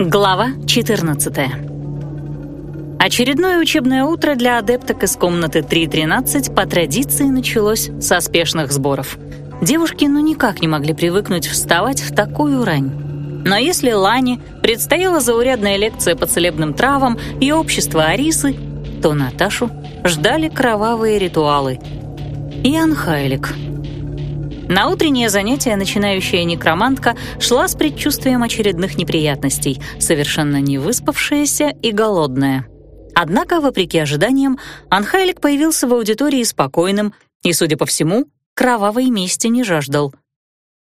Глава 14 Очередное учебное утро для адепток из комнаты 3.13 по традиции началось со спешных сборов. Девушки ну никак не могли привыкнуть вставать в такую рань. Но если Лане предстояла заурядная лекция по целебным травам и общество Арисы, то Наташу ждали кровавые ритуалы. И Анхайлик — на утреннее занятие начинающая некромантка шла с предчувствием очередных неприятностей, совершенно не выспавшаяся и голодная. Однако, вопреки ожиданиям, Анхайлик появился в аудитории спокойным и, судя по всему, кровавой мести не жаждал.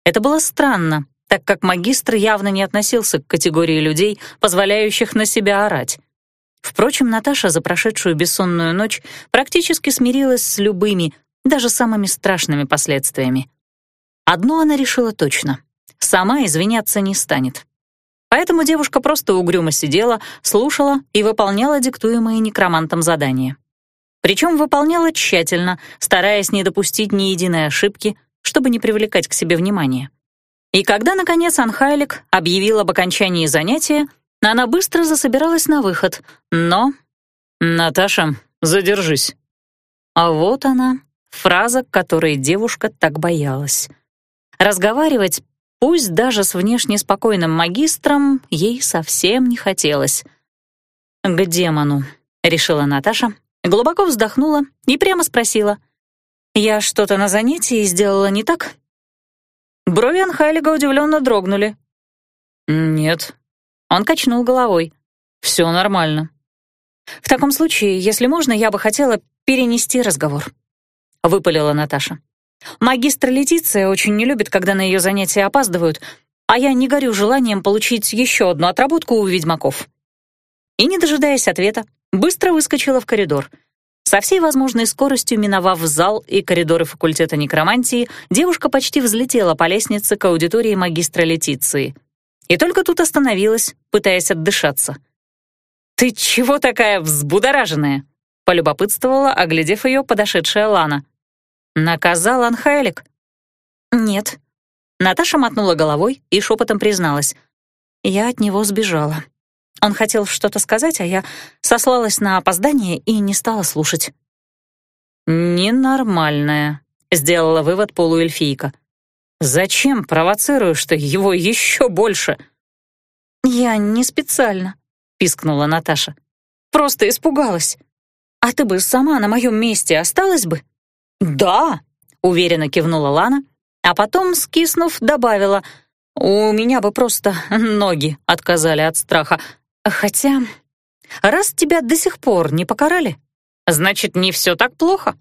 Это было странно, так как магистр явно не относился к категории людей, позволяющих на себя орать. Впрочем, Наташа за прошедшую бессонную ночь практически смирилась с любыми, даже самыми страшными последствиями. Одно она решила точно — сама извиняться не станет. Поэтому девушка просто угрюмо сидела, слушала и выполняла диктуемые некромантом задания. Причем выполняла тщательно, стараясь не допустить ни единой ошибки, чтобы не привлекать к себе внимания. И когда, наконец, Анхайлик объявил об окончании занятия, она быстро засобиралась на выход, но... «Наташа, задержись». А вот она, фраза, которой девушка так боялась — Разговаривать, пусть даже с внешне спокойным магистром, ей совсем не хотелось. «К демону», — решила Наташа, глубоко вздохнула и прямо спросила. «Я что-то на занятии сделала не так?» Брови Анхайлига удивленно дрогнули. «Нет». Он качнул головой. «Все нормально». «В таком случае, если можно, я бы хотела перенести разговор», — выпалила Наташа. Магистр Летиция очень не любит, когда на ее занятия опаздывают, а я не горю желанием получить еще одну отработку у ведьмаков. И, не дожидаясь ответа, быстро выскочила в коридор. Со всей возможной скоростью миновав зал и коридоры факультета некромантии, девушка почти взлетела по лестнице к аудитории магистра Летиции. И только тут остановилась, пытаясь отдышаться. «Ты чего такая взбудораженная?» — полюбопытствовала, оглядев ее подошедшая Лана. «Наказал Анхайлик?» «Нет». Наташа мотнула головой и шепотом призналась. «Я от него сбежала. Он хотел что-то сказать, а я сослалась на опоздание и не стала слушать». «Ненормальная», — сделала вывод полуэльфийка. «Зачем провоцируешь ты его еще больше?» «Я не специально», — пискнула Наташа. «Просто испугалась. А ты бы сама на моем месте осталась бы?» «Да», — уверенно кивнула Лана, а потом, скиснув, добавила, «У меня бы просто ноги отказали от страха. Хотя, раз тебя до сих пор не покарали, значит, не все так плохо».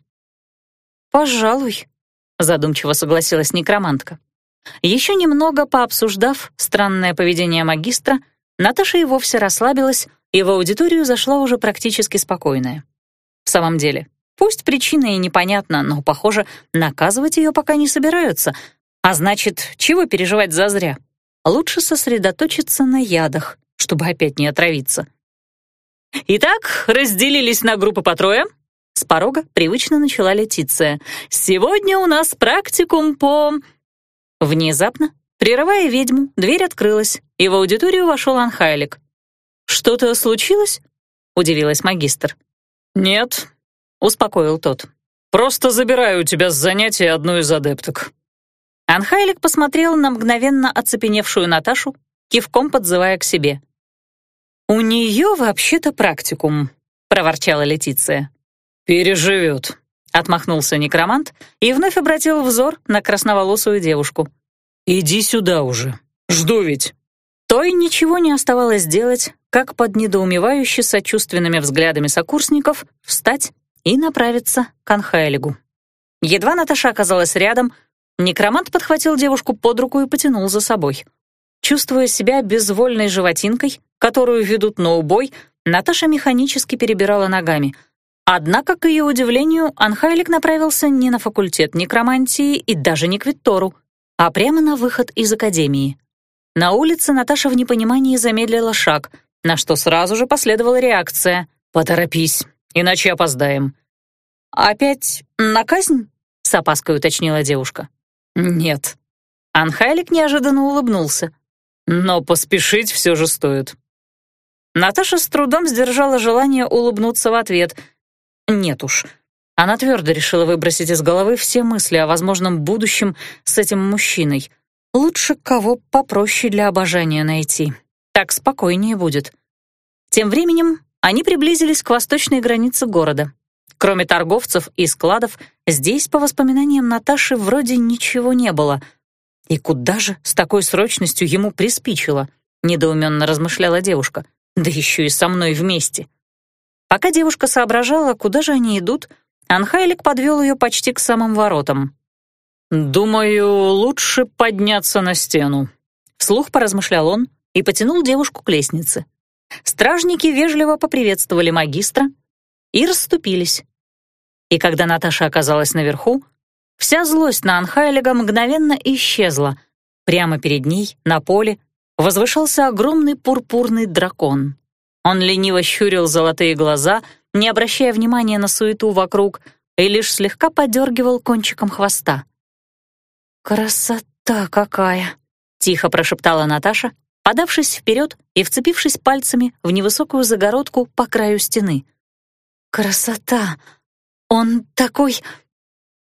«Пожалуй», — задумчиво согласилась некромантка. Еще немного пообсуждав странное поведение магистра, Наташа и вовсе расслабилась и в аудиторию зашла уже практически спокойная. В самом деле, Пусть причина и непонятна, но, похоже, наказывать ее пока не собираются. А значит, чего переживать зазря? Лучше сосредоточиться на ядах, чтобы опять не отравиться. «Итак, разделились на группы по трое», с порога привычно начала Летиция. «Сегодня у нас практикум по...» Внезапно, прерывая ведьму, дверь открылась, и в аудиторию вошел Анхайлик. «Что-то случилось?» — удивилась магистр. «Нет, успокоил тот. «Просто забираю у тебя с занятия одну из адепток». Анхайлик посмотрел на мгновенно оцепеневшую Наташу, кивком подзывая к себе. «У нее вообще-то практикум», — проворчала Летиция. «Переживет», — отмахнулся некромант и вновь обратил взор на красноволосую девушку. «Иди сюда уже, жду ведь». Той ничего не оставалось делать, как под недоумевающе сочувственными взглядами сокурсников встать и направиться к Анхайлигу. Едва Наташа оказалась рядом, некромант подхватил девушку под руку и потянул за собой. Чувствуя себя безвольной животинкой, которую ведут на убой, Наташа механически перебирала ногами. Однако, к ее удивлению, Анхайлик направился не на факультет некромантии и даже не к Виттору, а прямо на выход из академии. На улице Наташа в непонимании замедлила шаг, на что сразу же последовала реакция «Поторопись, иначе опоздаем». «Опять на казнь?» — с опаской уточнила девушка. «Нет». Анхайлик неожиданно улыбнулся. «Но поспешить все же стоит. Наташа с трудом сдержала желание улыбнуться в ответ. Нет уж. Она твердо решила выбросить из головы все мысли о возможном будущем с этим мужчиной. Лучше кого попроще для обожания найти. Так спокойнее будет. Тем временем они приблизились к восточной границе города. Кроме торговцев и складов, здесь, по воспоминаниям Наташи, вроде ничего не было. И куда же с такой срочностью ему приспичило? Недоуменно размышляла девушка. Да еще и со мной вместе. Пока девушка соображала, куда же они идут, Анхайлик подвел ее почти к самым воротам. «Думаю, лучше подняться на стену», — вслух поразмышлял он и потянул девушку к лестнице. Стражники вежливо поприветствовали магистра и расступились. И когда Наташа оказалась наверху, вся злость на Анхайлига мгновенно исчезла. Прямо перед ней, на поле, возвышался огромный пурпурный дракон. Он лениво щурил золотые глаза, не обращая внимания на суету вокруг, и лишь слегка подергивал кончиком хвоста. «Красота какая!» — тихо прошептала Наташа, подавшись вперед и вцепившись пальцами в невысокую загородку по краю стены. «Красота! Он такой...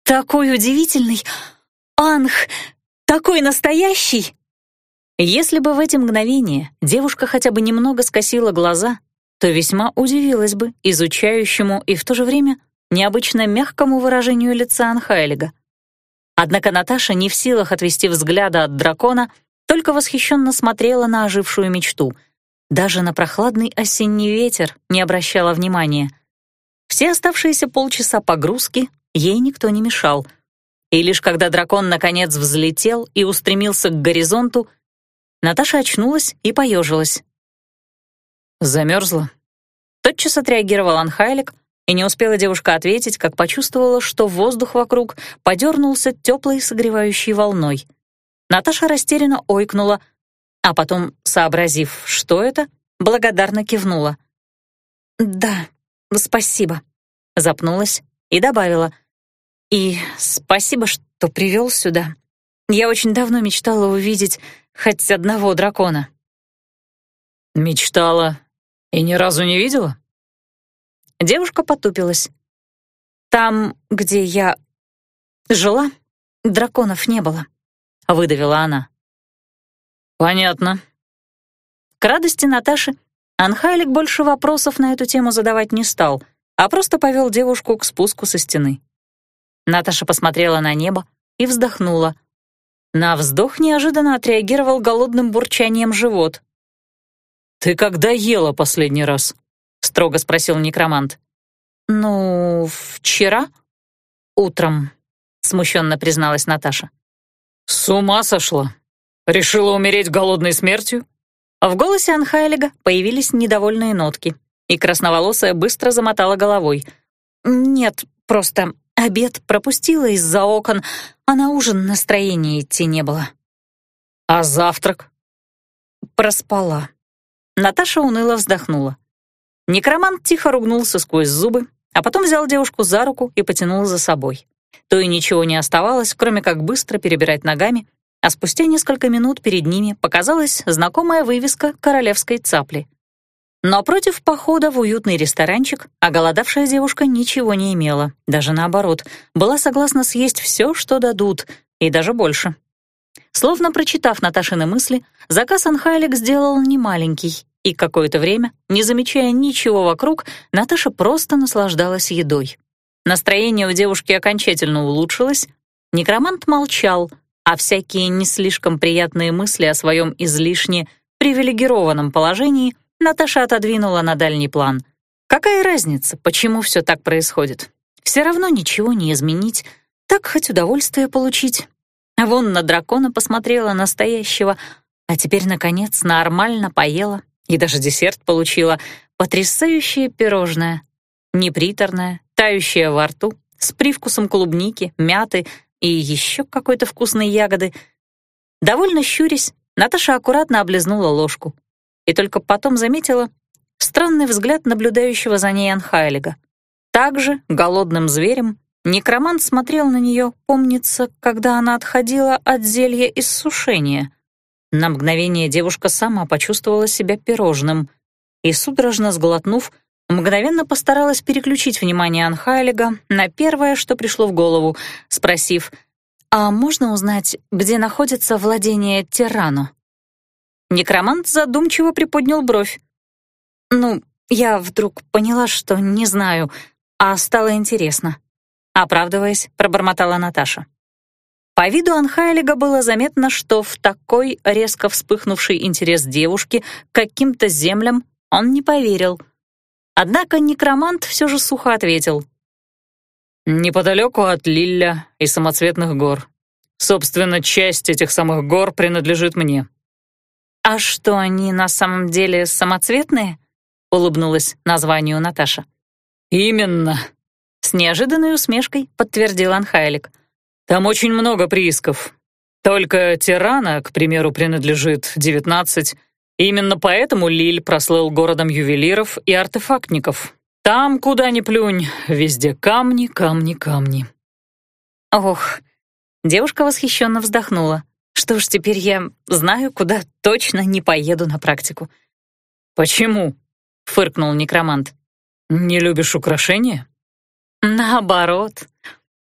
такой удивительный! Анх! Такой настоящий!» Если бы в эти мгновения девушка хотя бы немного скосила глаза, то весьма удивилась бы изучающему и в то же время необычно мягкому выражению лица Анхайлига. Однако Наташа не в силах отвести взгляда от дракона, только восхищенно смотрела на ожившую мечту. Даже на прохладный осенний ветер не обращала внимания — все оставшиеся полчаса погрузки ей никто не мешал. И лишь когда дракон наконец взлетел и устремился к горизонту, Наташа очнулась и поежилась. Замерзла. Тотчас отреагировал Анхайлик, и не успела девушка ответить, как почувствовала, что воздух вокруг подернулся теплой согревающей волной. Наташа растерянно ойкнула, а потом, сообразив, что это, благодарно кивнула. «Да, «Спасибо», — запнулась и добавила. «И спасибо, что привел сюда. Я очень давно мечтала увидеть хоть одного дракона». «Мечтала и ни разу не видела?» Девушка потупилась. «Там, где я жила, драконов не было», — выдавила она. «Понятно». К радости Наташи Анхайлик больше вопросов на эту тему задавать не стал, а просто повел девушку к спуску со стены. Наташа посмотрела на небо и вздохнула. На вздох неожиданно отреагировал голодным бурчанием живот. «Ты когда ела последний раз?» — строго спросил некромант. «Ну, вчера? Утром», — смущенно призналась Наташа. «С ума сошла? Решила умереть голодной смертью?» В голосе Анхайлига появились недовольные нотки, и красноволосая быстро замотала головой. «Нет, просто обед пропустила из-за окон, а на ужин настроения идти не было». «А завтрак?» Проспала. Наташа уныло вздохнула. Некромант тихо ругнулся сквозь зубы, а потом взял девушку за руку и потянул за собой. То и ничего не оставалось, кроме как быстро перебирать ногами а спустя несколько минут перед ними показалась знакомая вывеска королевской цапли. Но против похода в уютный ресторанчик оголодавшая девушка ничего не имела, даже наоборот, была согласна съесть все, что дадут, и даже больше. Словно прочитав Наташины мысли, заказ Анхайлик сделал немаленький, и какое-то время, не замечая ничего вокруг, Наташа просто наслаждалась едой. Настроение у девушки окончательно улучшилось, некромант молчал — а всякие не слишком приятные мысли о своем излишне привилегированном положении Наташа отодвинула на дальний план. Какая разница, почему все так происходит? Все равно ничего не изменить, так хоть удовольствие получить. А вон на дракона посмотрела настоящего, а теперь, наконец, нормально поела и даже десерт получила. Потрясающее пирожное. Неприторное, тающее во рту, с привкусом клубники, мяты — и еще какой-то вкусной ягоды. Довольно щурясь, Наташа аккуратно облизнула ложку и только потом заметила странный взгляд наблюдающего за ней Анхайлига. Также, голодным зверем, некромант смотрел на нее, помнится, когда она отходила от зелья иссушения. На мгновение девушка сама почувствовала себя пирожным, и, судорожно сглотнув, мгновенно постаралась переключить внимание Анхайлига на первое, что пришло в голову, спросив, «А можно узнать, где находится владение Тирану?» Некромант задумчиво приподнял бровь. «Ну, я вдруг поняла, что не знаю, а стало интересно». Оправдываясь, пробормотала Наташа. По виду Анхайлига было заметно, что в такой резко вспыхнувший интерес девушки к каким-то землям он не поверил. Однако некромант все же сухо ответил. «Неподалеку от Лилля и самоцветных гор. Собственно, часть этих самых гор принадлежит мне». «А что, они на самом деле самоцветные?» — улыбнулась названию Наташа. «Именно», — с неожиданной усмешкой подтвердил Анхайлик. Там очень много приисков. Только Тирана, к примеру, принадлежит девятнадцать. Именно поэтому Лиль прослыл городом ювелиров и артефактников. Там, куда ни плюнь, везде камни, камни, камни. Ох, девушка восхищенно вздохнула. Что ж, теперь я знаю, куда точно не поеду на практику. «Почему?» — фыркнул некромант. «Не любишь украшения?» «Наоборот.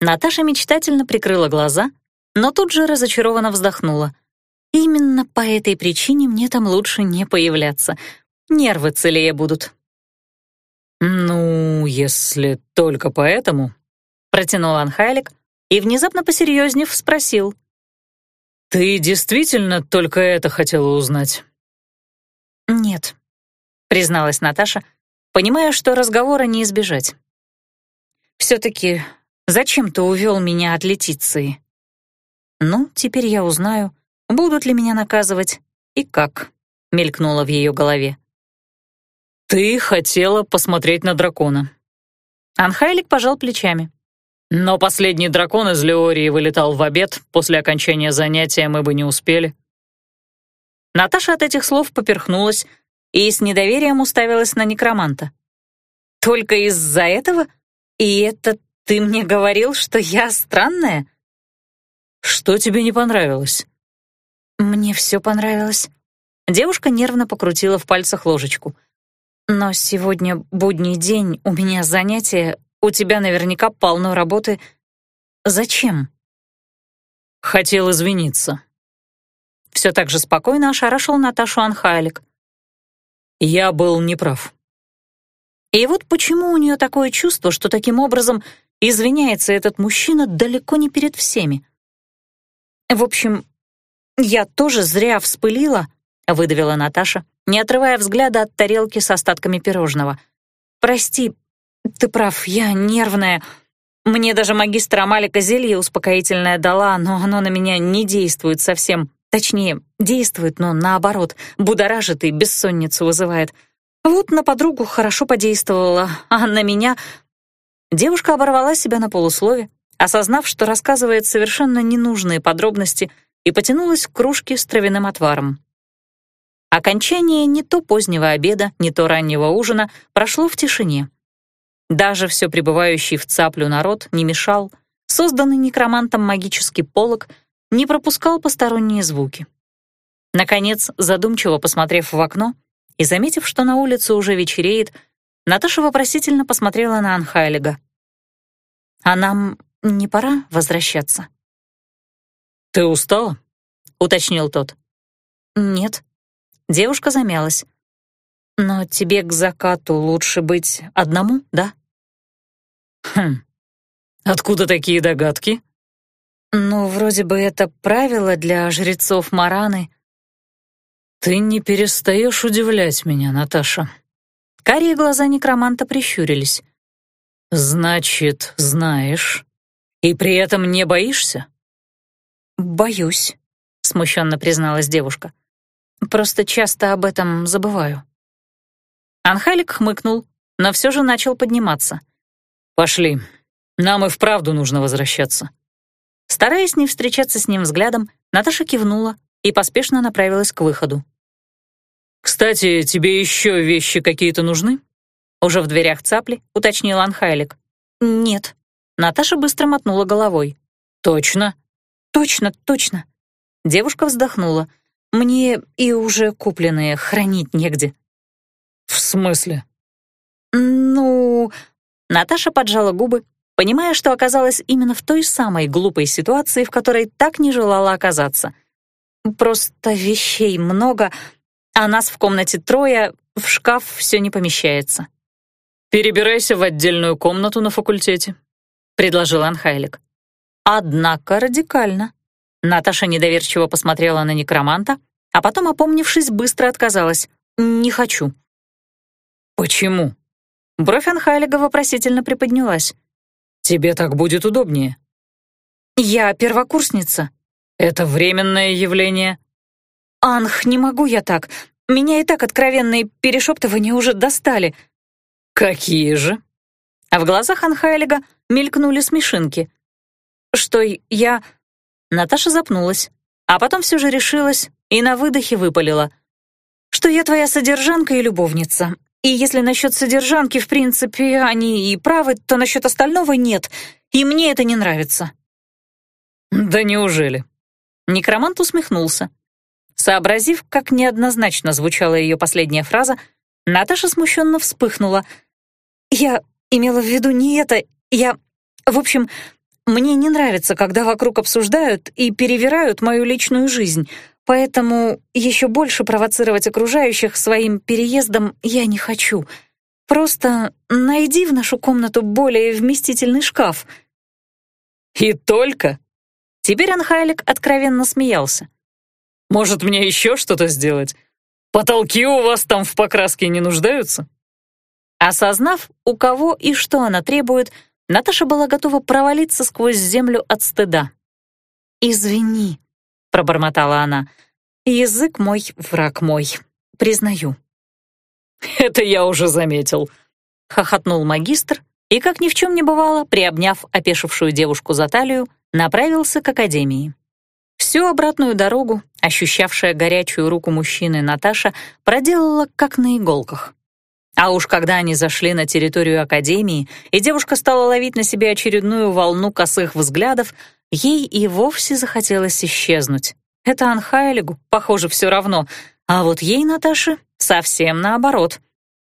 Наташа мечтательно прикрыла глаза, но тут же разочарованно вздохнула. «Именно по этой причине мне там лучше не появляться. Нервы целее будут». «Ну, если только поэтому», — протянул Анхайлик и, внезапно посерьезнев, спросил. «Ты действительно только это хотела узнать?» «Нет», — призналась Наташа, понимая, что разговора не избежать. «Все-таки Зачем ты увел меня от Летиции? Ну, теперь я узнаю, будут ли меня наказывать и как, мелькнуло в ее голове. Ты хотела посмотреть на дракона. Анхайлик пожал плечами. Но последний дракон из Леории вылетал в обед, после окончания занятия мы бы не успели. Наташа от этих слов поперхнулась и с недоверием уставилась на некроманта. «Только из-за этого? И это «Ты мне говорил, что я странная?» «Что тебе не понравилось?» «Мне все понравилось». Девушка нервно покрутила в пальцах ложечку. «Но сегодня будний день, у меня занятия, у тебя наверняка полно работы. Зачем?» «Хотел извиниться». Все так же спокойно ошарашил Наташу Анхайлик. «Я был неправ». И вот почему у нее такое чувство, что таким образом Извиняется этот мужчина далеко не перед всеми. В общем, я тоже зря вспылила, выдавила Наташа, не отрывая взгляда от тарелки с остатками пирожного. Прости, ты прав, я нервная. Мне даже магистра Амалика зелье успокоительное дала, но оно на меня не действует совсем. Точнее, действует, но наоборот, будоражит и бессонницу вызывает. Вот на подругу хорошо подействовало, а на меня Девушка оборвала себя на полуслове, осознав, что рассказывает совершенно ненужные подробности, и потянулась к кружке с травяным отваром. Окончание не то позднего обеда, не то раннего ужина прошло в тишине. Даже все пребывающий в цаплю народ не мешал, созданный некромантом магический полог не пропускал посторонние звуки. Наконец, задумчиво посмотрев в окно и заметив, что на улице уже вечереет, Наташа вопросительно посмотрела на Анхайлига. «А нам не пора возвращаться?» «Ты устала?» — уточнил тот. «Нет». Девушка замялась. «Но тебе к закату лучше быть одному, да?» «Хм, откуда такие догадки?» «Ну, вроде бы это правило для жрецов Мараны». «Ты не перестаешь удивлять меня, Наташа», Карие глаза некроманта прищурились. «Значит, знаешь, и при этом не боишься?» «Боюсь», — смущенно призналась девушка. «Просто часто об этом забываю». Анхалик хмыкнул, но все же начал подниматься. «Пошли, нам и вправду нужно возвращаться». Стараясь не встречаться с ним взглядом, Наташа кивнула и поспешно направилась к выходу. «Кстати, тебе еще вещи какие-то нужны?» Уже в дверях цапли уточнил Анхайлик. «Нет». Наташа быстро мотнула головой. «Точно?» «Точно, точно». Девушка вздохнула. «Мне и уже купленные хранить негде». «В смысле?» «Ну...» Наташа поджала губы, понимая, что оказалась именно в той самой глупой ситуации, в которой так не желала оказаться. «Просто вещей много, а нас в комнате трое, в шкаф все не помещается». «Перебирайся в отдельную комнату на факультете», — предложил Анхайлик. Однако радикально. Наташа недоверчиво посмотрела на некроманта, а потом, опомнившись, быстро отказалась. «Не хочу». «Почему?» Бровь Анхайлига вопросительно приподнялась. «Тебе так будет удобнее». «Я первокурсница». «Это временное явление». «Анх, не могу я так. Меня и так откровенные перешептывания уже достали». «Какие же?» А в глазах Анхайлига мелькнули смешинки. «Что я...» Наташа запнулась, а потом все же решилась и на выдохе выпалила. «Что я твоя содержанка и любовница. И если насчет содержанки, в принципе, они и правы, то насчет остального нет, и мне это не нравится». «Да неужели?» Некромант усмехнулся. Сообразив, как неоднозначно звучала ее последняя фраза, Наташа смущенно вспыхнула. «Я имела в виду не это, я... В общем, мне не нравится, когда вокруг обсуждают и перевирают мою личную жизнь, поэтому еще больше провоцировать окружающих своим переездом я не хочу. Просто найди в нашу комнату более вместительный шкаф». «И только?» Теперь Анхайлик откровенно смеялся. «Может, мне еще что-то сделать? Потолки у вас там в покраске не нуждаются?» Осознав, у кого и что она требует, Наташа была готова провалиться сквозь землю от стыда. «Извини», — пробормотала она, — «язык мой, враг мой, признаю». «Это я уже заметил», — хохотнул магистр и, как ни в чем не бывало, приобняв опешившую девушку за талию, направился к академии. Всю обратную дорогу, ощущавшая горячую руку мужчины Наташа, проделала как на иголках. А уж когда они зашли на территорию Академии, и девушка стала ловить на себе очередную волну косых взглядов, ей и вовсе захотелось исчезнуть. Это Анхайлигу, похоже, все равно, а вот ей, Наташе, совсем наоборот.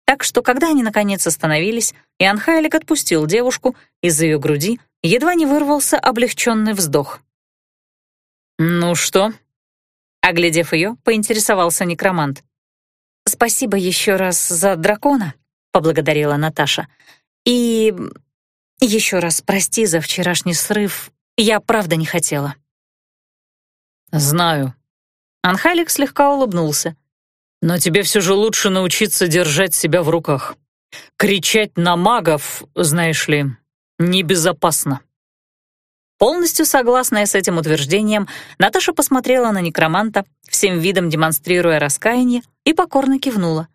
Так что, когда они наконец остановились, и Анхайлик отпустил девушку, из ее груди едва не вырвался облегченный вздох. «Ну что?» Оглядев ее, поинтересовался некромант. «Спасибо еще раз за дракона», — поблагодарила Наташа. «И еще раз прости за вчерашний срыв. Я правда не хотела». «Знаю». Анхалик слегка улыбнулся. «Но тебе все же лучше научиться держать себя в руках. Кричать на магов, знаешь ли, небезопасно». Полностью согласная с этим утверждением, Наташа посмотрела на некроманта, всем видом демонстрируя раскаяние, и покорно кивнула.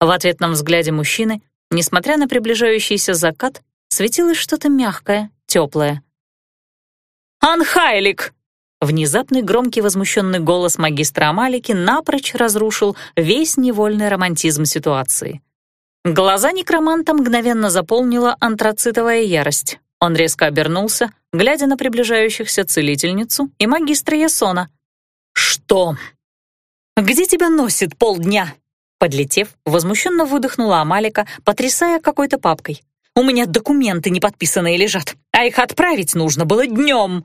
В ответном взгляде мужчины, несмотря на приближающийся закат, светилось что-то мягкое, теплое. «Анхайлик!» Внезапный громкий возмущенный голос магистра Амалики напрочь разрушил весь невольный романтизм ситуации. Глаза некроманта мгновенно заполнила антрацитовая ярость. Он резко обернулся, глядя на приближающихся целительницу и магистра Ясона. «Что?» «Где тебя носит полдня?» Подлетев, возмущенно выдохнула Амалика, потрясая какой-то папкой. «У меня документы неподписанные лежат, а их отправить нужно было днем!»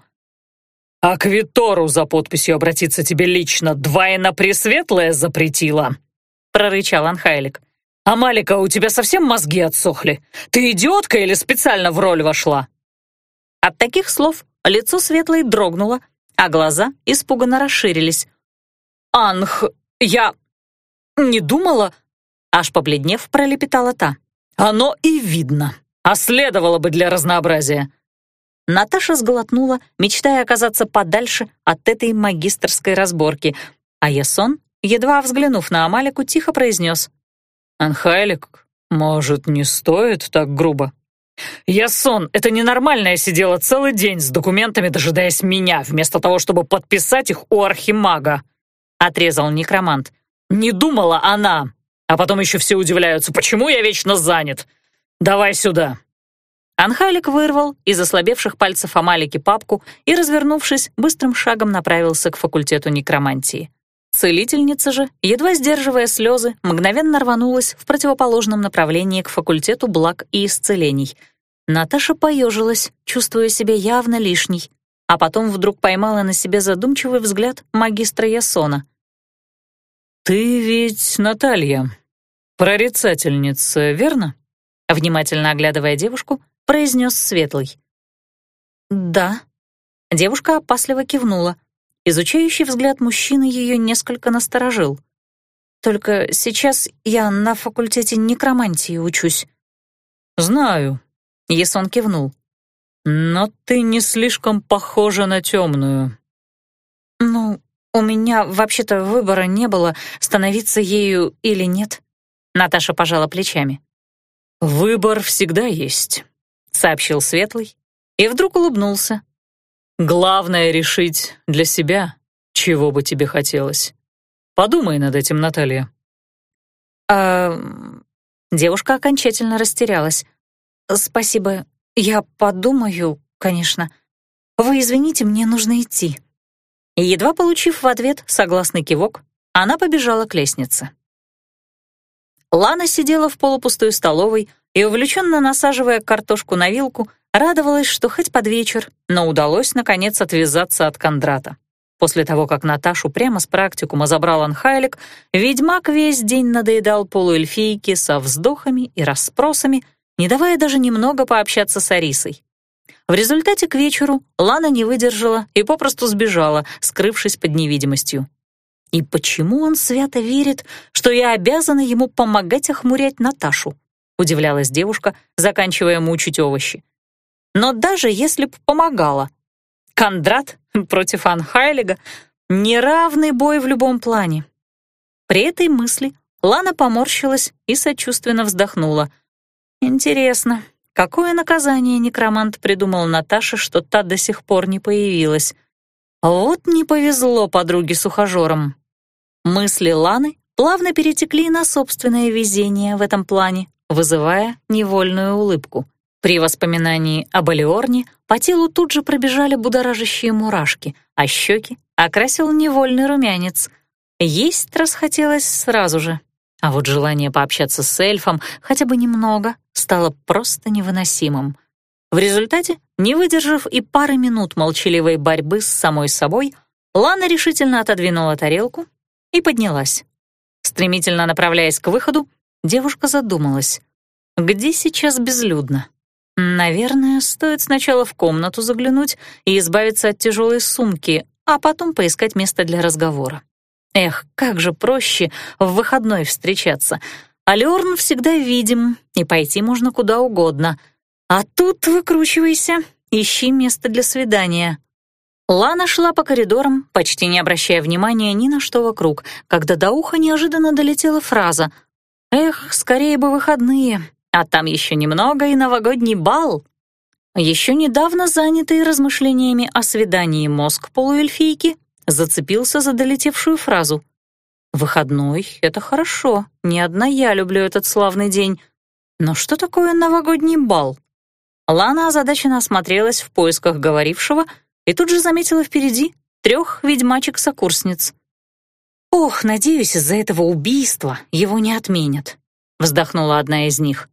«А к Витору за подписью обратиться тебе лично двойно пресветлая запретила!» — прорычал Анхайлик. «Амалика, у тебя совсем мозги отсохли? Ты идиотка или специально в роль вошла?» От таких слов лицо светлой дрогнуло, а глаза испуганно расширились. «Анх, я не думала...» Аж побледнев, пролепетала та. «Оно и видно, а следовало бы для разнообразия». Наташа сглотнула, мечтая оказаться подальше от этой магистрской разборки, а Ясон, едва взглянув на Амалику, тихо произнес. «Анхайлик, может, не стоит так грубо?» «Я сон, это ненормальная сидела целый день с документами, дожидаясь меня, вместо того, чтобы подписать их у архимага», — отрезал некромант. «Не думала она. А потом еще все удивляются, почему я вечно занят. Давай сюда». Анхайлик вырвал из ослабевших пальцев Амалики папку и, развернувшись, быстрым шагом направился к факультету некромантии. Целительница же, едва сдерживая слезы, мгновенно рванулась в противоположном направлении к факультету благ и исцелений. Наташа поежилась, чувствуя себя явно лишней, а потом вдруг поймала на себе задумчивый взгляд магистра Ясона. «Ты ведь Наталья, прорицательница, верно?» Внимательно оглядывая девушку, произнес Светлый. «Да». Девушка опасливо кивнула. Изучающий взгляд мужчины ее несколько насторожил. «Только сейчас я на факультете некромантии учусь». «Знаю», — Ясон кивнул. «Но ты не слишком похожа на темную». «Ну, у меня вообще-то выбора не было, становиться ею или нет». Наташа пожала плечами. «Выбор всегда есть», — сообщил Светлый и вдруг улыбнулся. Главное — решить для себя, чего бы тебе хотелось. Подумай над этим, Наталья». «А...» Девушка окончательно растерялась. «Спасибо, я подумаю, конечно. Вы извините, мне нужно идти». едва получив в ответ согласный кивок, она побежала к лестнице. Лана сидела в полупустой столовой и, увлеченно насаживая картошку на вилку, Радовалась, что хоть под вечер, но удалось, наконец, отвязаться от Кондрата. После того, как Наташу прямо с практикума забрал Анхайлик, ведьмак весь день надоедал полуэльфийке со вздохами и расспросами, не давая даже немного пообщаться с Арисой. В результате к вечеру Лана не выдержала и попросту сбежала, скрывшись под невидимостью. И почему он свято верит, что я обязана ему помогать охмурять Наташу? Удивлялась девушка, заканчивая мучить овощи. Но даже если б помогала, Кондрат против Анхайлига — неравный бой в любом плане. При этой мысли Лана поморщилась и сочувственно вздохнула. Интересно, какое наказание некромант придумал Наташе, что та до сих пор не появилась? Вот не повезло подруге с ухажером. Мысли Ланы плавно перетекли на собственное везение в этом плане, вызывая невольную улыбку — при воспоминании об Алиорне по телу тут же пробежали будоражащие мурашки, а щеки окрасил невольный румянец. Есть расхотелось сразу же. А вот желание пообщаться с эльфом хотя бы немного стало просто невыносимым. В результате, не выдержав и пары минут молчаливой борьбы с самой собой, Лана решительно отодвинула тарелку и поднялась. Стремительно направляясь к выходу, девушка задумалась. Где сейчас безлюдно? Наверное, стоит сначала в комнату заглянуть и избавиться от тяжелой сумки, а потом поискать место для разговора. Эх, как же проще в выходной встречаться. А всегда видим, и пойти можно куда угодно. А тут выкручивайся, ищи место для свидания. Лана шла по коридорам, почти не обращая внимания ни на что вокруг, когда до уха неожиданно долетела фраза «Эх, скорее бы выходные, а там еще немного и новогодний бал. Еще недавно занятый размышлениями о свидании мозг полуэльфийки зацепился за долетевшую фразу. «Выходной — это хорошо, не одна я люблю этот славный день. Но что такое новогодний бал?» Лана озадаченно осмотрелась в поисках говорившего и тут же заметила впереди трех ведьмачек-сокурсниц. «Ох, надеюсь, из-за этого убийства его не отменят», — вздохнула одна из них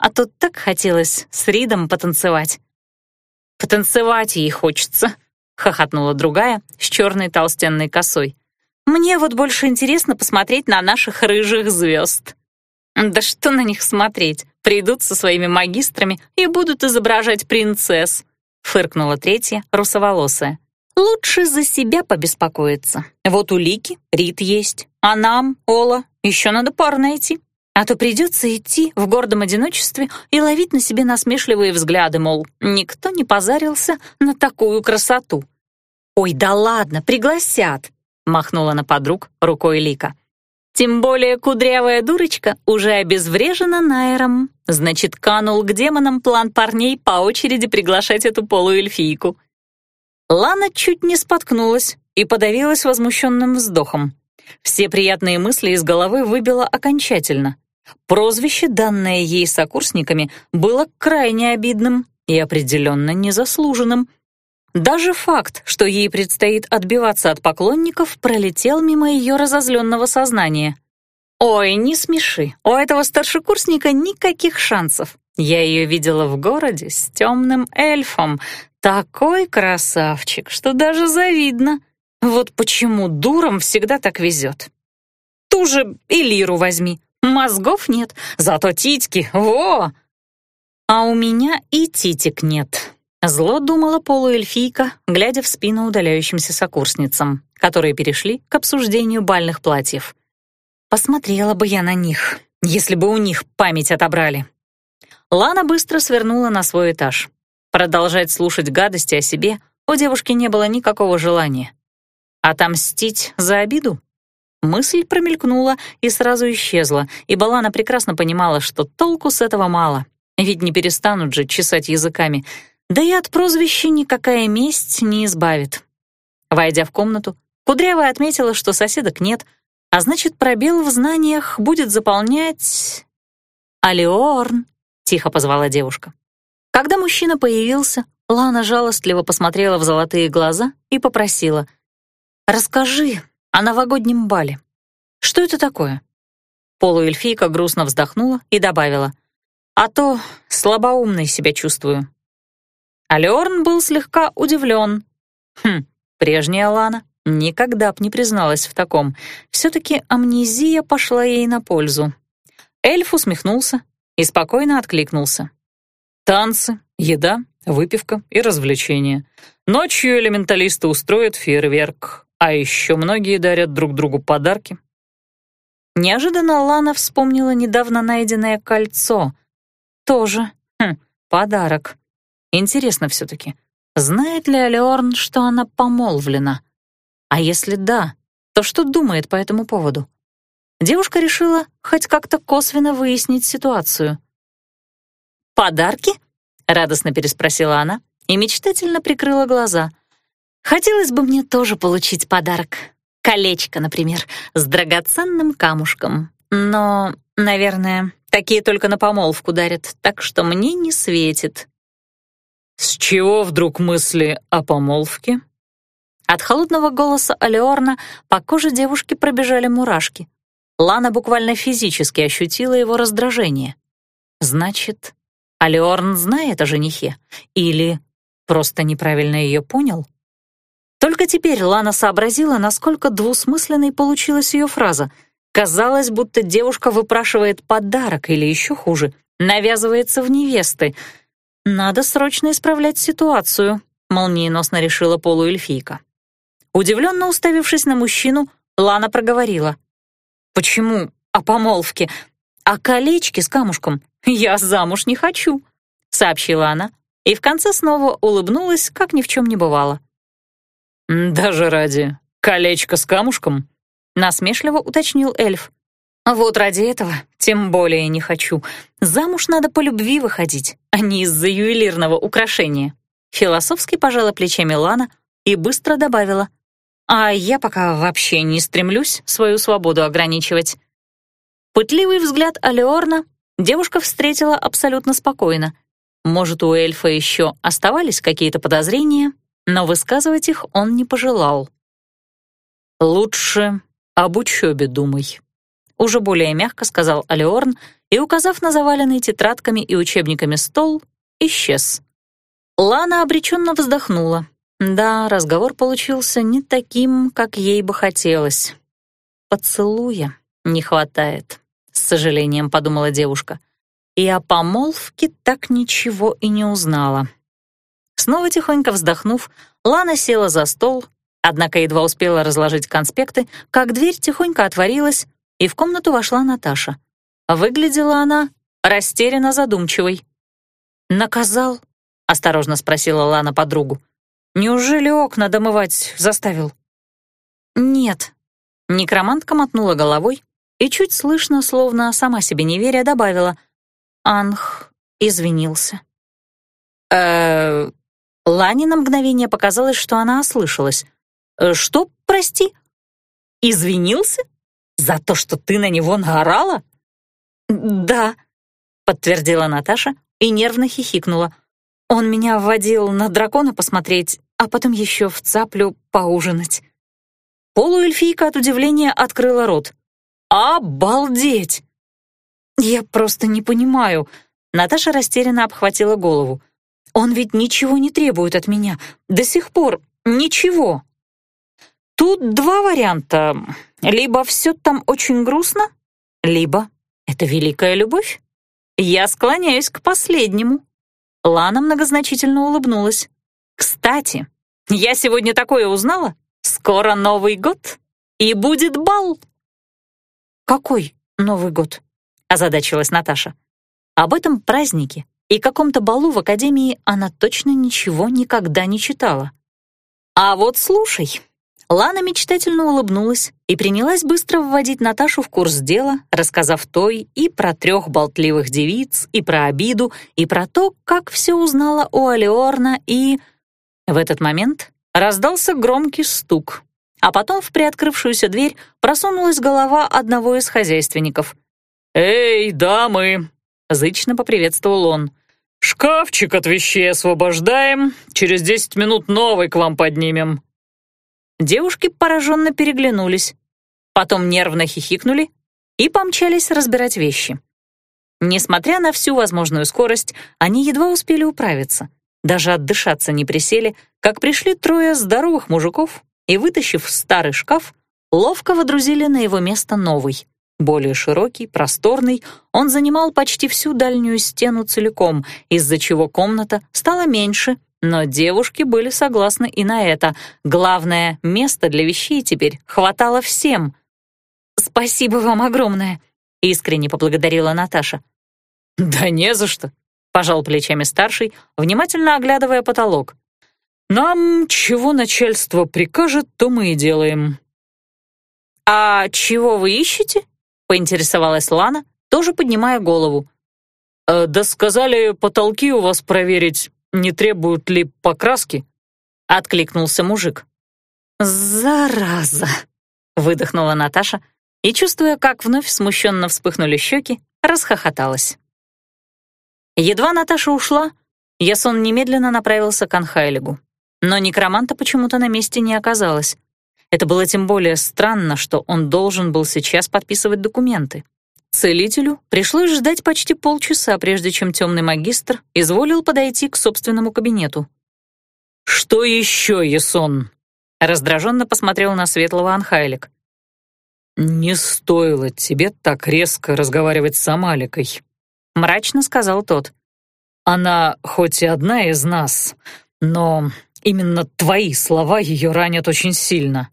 а тут так хотелось с Ридом потанцевать. «Потанцевать ей хочется», — хохотнула другая с черной толстенной косой. «Мне вот больше интересно посмотреть на наших рыжих звезд». «Да что на них смотреть? Придут со своими магистрами и будут изображать принцесс», — фыркнула третья, русоволосая. «Лучше за себя побеспокоиться. Вот у Лики Рид есть, а нам, Ола, еще надо пар найти». А то придется идти в гордом одиночестве и ловить на себе насмешливые взгляды, мол, никто не позарился на такую красоту. «Ой, да ладно, пригласят!» — махнула на подруг рукой Лика. «Тем более кудрявая дурочка уже обезврежена Найром. Значит, канул к демонам план парней по очереди приглашать эту полуэльфийку». Лана чуть не споткнулась и подавилась возмущенным вздохом. Все приятные мысли из головы выбило окончательно. Прозвище, данное ей сокурсниками, было крайне обидным и определенно незаслуженным. Даже факт, что ей предстоит отбиваться от поклонников, пролетел мимо ее разозленного сознания. «Ой, не смеши, у этого старшекурсника никаких шансов. Я ее видела в городе с темным эльфом. Такой красавчик, что даже завидно. Вот почему дурам всегда так везет. Ту же Элиру возьми. Мозгов нет, зато титьки, во! А у меня и титик нет. Зло думала полуэльфийка, глядя в спину удаляющимся сокурсницам, которые перешли к обсуждению бальных платьев. Посмотрела бы я на них, если бы у них память отобрали. Лана быстро свернула на свой этаж. Продолжать слушать гадости о себе у девушки не было никакого желания. Отомстить за обиду? Мысль промелькнула и сразу исчезла, и Балана прекрасно понимала, что толку с этого мало, ведь не перестанут же чесать языками, да и от прозвища никакая месть не избавит. Войдя в комнату, Кудрявая отметила, что соседок нет, а значит, пробел в знаниях будет заполнять... «Алиорн», — тихо позвала девушка. Когда мужчина появился, Лана жалостливо посмотрела в золотые глаза и попросила, «Расскажи, о новогоднем бале. Что это такое?» Полуэльфийка грустно вздохнула и добавила, «А то слабоумной себя чувствую». Алёрн был слегка удивлен. Хм, прежняя Лана никогда б не призналась в таком. Все-таки амнезия пошла ей на пользу. Эльф усмехнулся и спокойно откликнулся. «Танцы, еда, выпивка и развлечения. Ночью элементалисты устроят фейерверк, а еще многие дарят друг другу подарки. Неожиданно Лана вспомнила недавно найденное кольцо. Тоже, хм, подарок. Интересно все-таки, знает ли Алеорн, что она помолвлена? А если да, то что думает по этому поводу? Девушка решила хоть как-то косвенно выяснить ситуацию. «Подарки?» — радостно переспросила она и мечтательно прикрыла глаза — Хотелось бы мне тоже получить подарок. Колечко, например, с драгоценным камушком. Но, наверное, такие только на помолвку дарят, так что мне не светит. С чего вдруг мысли о помолвке? От холодного голоса Алеорна по коже девушки пробежали мурашки. Лана буквально физически ощутила его раздражение. Значит, Алеорн знает о женихе? Или просто неправильно ее понял? Только теперь Лана сообразила, насколько двусмысленной получилась ее фраза. Казалось, будто девушка выпрашивает подарок или еще хуже, навязывается в невесты. «Надо срочно исправлять ситуацию», — молниеносно решила полуэльфийка. Удивленно уставившись на мужчину, Лана проговорила. «Почему о помолвке? О колечке с камушком? Я замуж не хочу», — сообщила она, и в конце снова улыбнулась, как ни в чем не бывало. «Даже ради колечка с камушком?» — насмешливо уточнил эльф. «Вот ради этого тем более не хочу. Замуж надо по любви выходить, а не из-за ювелирного украшения». Философски пожала плечами Лана и быстро добавила. «А я пока вообще не стремлюсь свою свободу ограничивать». Пытливый взгляд Алеорна девушка встретила абсолютно спокойно. Может, у эльфа еще оставались какие-то подозрения, но высказывать их он не пожелал. «Лучше об учебе думай», — уже более мягко сказал Алеорн и, указав на заваленный тетрадками и учебниками стол, исчез. Лана обреченно вздохнула. Да, разговор получился не таким, как ей бы хотелось. «Поцелуя не хватает», — с сожалением подумала девушка. И о помолвке так ничего и не узнала. Снова тихонько вздохнув, Лана села за стол, однако едва успела разложить конспекты, как дверь тихонько отворилась, и в комнату вошла Наташа. Выглядела она растерянно задумчивой. «Наказал?» — осторожно спросила Лана подругу. «Неужели окна домывать заставил?» «Нет». Некромантка мотнула головой и чуть слышно, словно сама себе не веря, добавила. «Анх извинился». «Э, Лане на мгновение показалось, что она ослышалась. «Э, «Что, прости? Извинился? За то, что ты на него наорала?» «Да», — подтвердила Наташа и нервно хихикнула. «Он меня вводил на дракона посмотреть, а потом еще в цаплю поужинать. Полуэльфийка от удивления открыла рот. «Обалдеть!» «Я просто не понимаю». Наташа растерянно обхватила голову. «Он ведь ничего не требует от меня. До сих пор ничего». Тут два варианта. Либо все там очень грустно, либо это великая любовь. Я склоняюсь к последнему. Лана многозначительно улыбнулась. «Кстати, я сегодня такое узнала. Скоро Новый год, и будет бал». «Какой Новый год?» — озадачилась Наташа. Об этом празднике и каком-то балу в академии она точно ничего никогда не читала. «А вот слушай», Лана мечтательно улыбнулась и принялась быстро вводить Наташу в курс дела, рассказав той и про трех болтливых девиц, и про обиду, и про то, как все узнала у Алиорна, и... В этот момент раздался громкий стук, а потом в приоткрывшуюся дверь просунулась голова одного из хозяйственников. «Эй, дамы!» — зычно поприветствовал он. «Шкафчик от вещей освобождаем, через десять минут новый к вам поднимем». Девушки пораженно переглянулись, потом нервно хихикнули и помчались разбирать вещи. Несмотря на всю возможную скорость, они едва успели управиться. Даже отдышаться не присели, как пришли трое здоровых мужиков и, вытащив старый шкаф, ловко водрузили на его место новый. Более широкий, просторный, он занимал почти всю дальнюю стену целиком, из-за чего комната стала меньше но девушки были согласны и на это. Главное, место для вещей теперь хватало всем. «Спасибо вам огромное», — искренне поблагодарила Наташа. «Да не за что», — пожал плечами старший, внимательно оглядывая потолок. «Нам чего начальство прикажет, то мы и делаем». «А чего вы ищете?» — поинтересовалась Лана, тоже поднимая голову. «Э, «Да сказали, потолки у вас проверить не требуют ли покраски?» — откликнулся мужик. «Зараза!» — выдохнула Наташа и, чувствуя, как вновь смущенно вспыхнули щеки, расхохоталась. Едва Наташа ушла, Ясон немедленно направился к Анхайлигу. Но некроманта почему-то на месте не оказалось. Это было тем более странно, что он должен был сейчас подписывать документы. Целителю пришлось ждать почти полчаса, прежде чем темный магистр изволил подойти к собственному кабинету. «Что еще, Есон?» — раздраженно посмотрел на светлого Анхайлик. «Не стоило тебе так резко разговаривать с Амаликой», — мрачно сказал тот. «Она хоть и одна из нас, но именно твои слова ее ранят очень сильно.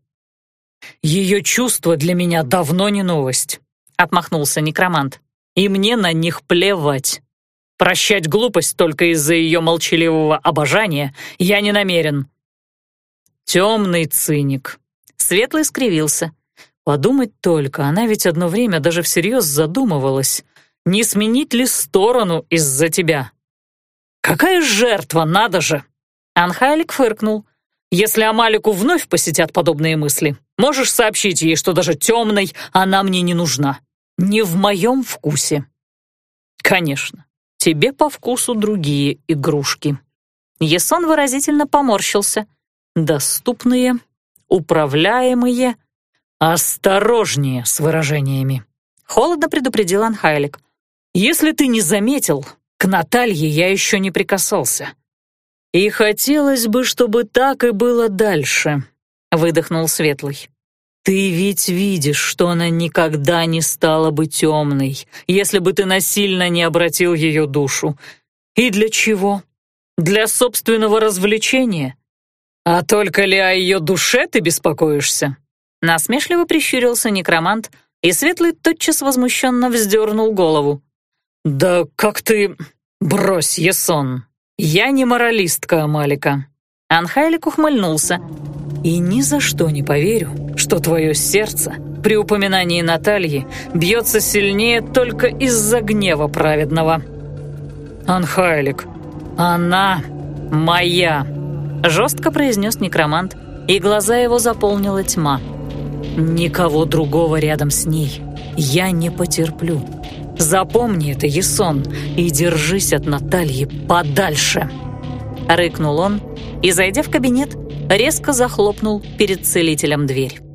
Ее чувства для меня давно не новость. — отмахнулся некромант. «И мне на них плевать. Прощать глупость только из-за ее молчаливого обожания я не намерен». «Темный циник». Светлый скривился. Подумать только, она ведь одно время даже всерьез задумывалась, не сменить ли сторону из-за тебя. «Какая жертва, надо же!» Анхайлик фыркнул. «Если Амалику вновь посетят подобные мысли, можешь сообщить ей, что даже темной она мне не нужна не в моем вкусе. Конечно, тебе по вкусу другие игрушки. Есон выразительно поморщился. Доступные, управляемые, осторожнее с выражениями. Холодно предупредил Анхайлик. Если ты не заметил, к Наталье я еще не прикасался. И хотелось бы, чтобы так и было дальше, выдохнул Светлый. Ты ведь видишь, что она никогда не стала бы темной, если бы ты насильно не обратил ее душу. И для чего? Для собственного развлечения? А только ли о ее душе ты беспокоишься? Насмешливо прищурился некромант, и Светлый тотчас возмущенно вздернул голову. «Да как ты... Брось, Есон. Я не моралистка, Амалика». Анхайлик ухмыльнулся. И ни за что не поверю, что твое сердце при упоминании Натальи бьется сильнее только из-за гнева праведного. Анхайлик, она моя, жестко произнес некромант, и глаза его заполнила тьма. Никого другого рядом с ней я не потерплю. Запомни это, Есон, и держись от Натальи подальше. Рыкнул он и, зайдя в кабинет, резко захлопнул перед целителем дверь.